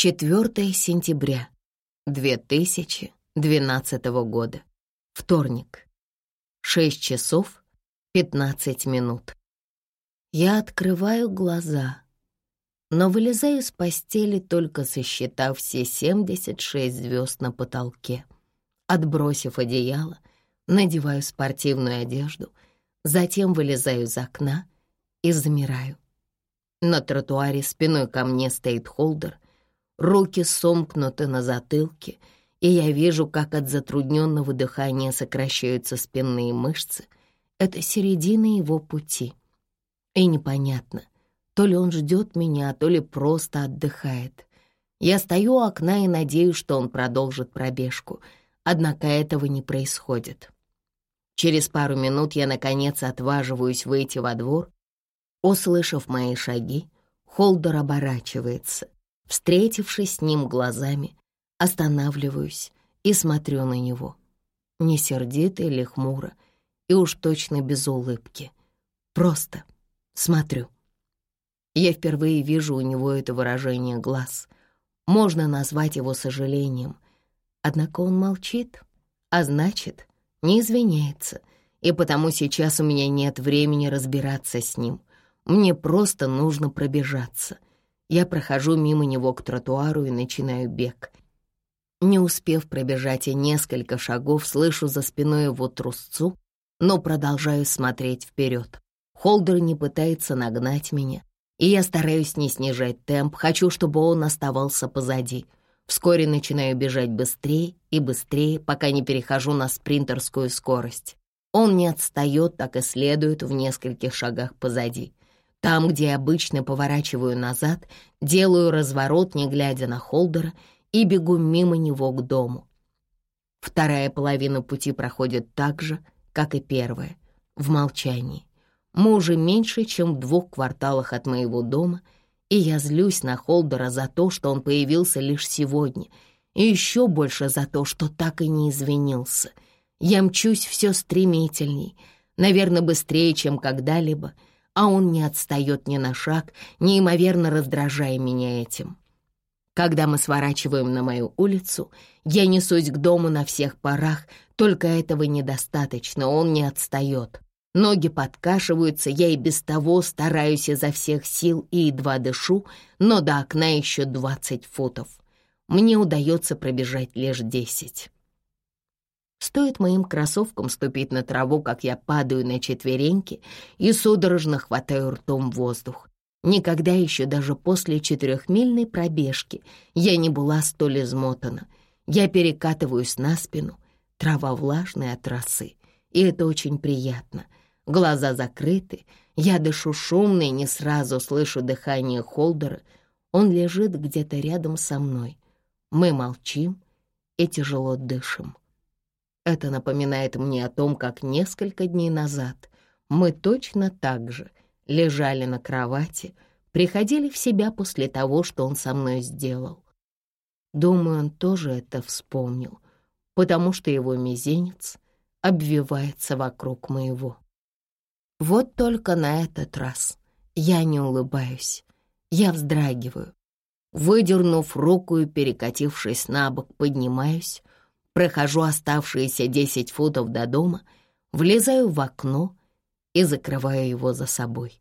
4 сентября 2012 года. Вторник. 6 часов 15 минут. Я открываю глаза, но вылезаю с постели, только сосчитав все 76 звезд на потолке. Отбросив одеяло, надеваю спортивную одежду, затем вылезаю из окна и замираю. На тротуаре спиной ко мне стоит холдер, руки сомкнуты на затылке, и я вижу, как от затрудненного дыхания сокращаются спинные мышцы. Это середина его пути. И непонятно, то ли он ждет меня, то ли просто отдыхает. Я стою у окна и надеюсь, что он продолжит пробежку, однако этого не происходит. Через пару минут я, наконец, отваживаюсь выйти во двор. Услышав мои шаги, Холдер оборачивается. Встретившись с ним глазами, останавливаюсь и смотрю на него. Не сердито или хмуро, и уж точно без улыбки. Просто смотрю. Я впервые вижу у него это выражение глаз. Можно назвать его сожалением. Однако он молчит, а значит, не извиняется, и потому сейчас у меня нет времени разбираться с ним. Мне просто нужно пробежаться. Я прохожу мимо него к тротуару и начинаю бег. Не успев пробежать и несколько шагов, слышу за спиной его трусцу, но продолжаю смотреть вперед. Холдер не пытается нагнать меня, и я стараюсь не снижать темп, хочу, чтобы он оставался позади — Вскоре начинаю бежать быстрее и быстрее, пока не перехожу на спринтерскую скорость. Он не отстает, так и следует в нескольких шагах позади. Там, где обычно поворачиваю назад, делаю разворот, не глядя на Холдера, и бегу мимо него к дому. Вторая половина пути проходит так же, как и первая, в молчании. Мы уже меньше, чем в двух кварталах от моего дома — и я злюсь на Холдера за то, что он появился лишь сегодня, и еще больше за то, что так и не извинился. Я мчусь все стремительней, наверное, быстрее, чем когда-либо, а он не отстает ни на шаг, неимоверно раздражая меня этим. Когда мы сворачиваем на мою улицу, я несусь к дому на всех парах, только этого недостаточно, он не отстает. Ноги подкашиваются, я и без того стараюсь изо всех сил и едва дышу, но до окна еще двадцать футов. Мне удается пробежать лишь десять. Стоит моим кроссовкам ступить на траву, как я падаю на четвереньки и судорожно хватаю ртом воздух. Никогда еще даже после четырехмильной пробежки я не была столь измотана. Я перекатываюсь на спину, трава влажная от росы, и это очень приятно — Глаза закрыты, я дышу шумно и не сразу слышу дыхание Холдера. Он лежит где-то рядом со мной. Мы молчим и тяжело дышим. Это напоминает мне о том, как несколько дней назад мы точно так же лежали на кровати, приходили в себя после того, что он со мной сделал. Думаю, он тоже это вспомнил, потому что его мизинец обвивается вокруг моего. Вот только на этот раз я не улыбаюсь, я вздрагиваю. Выдернув руку и перекатившись на бок, поднимаюсь, прохожу оставшиеся десять футов до дома, влезаю в окно и закрываю его за собой.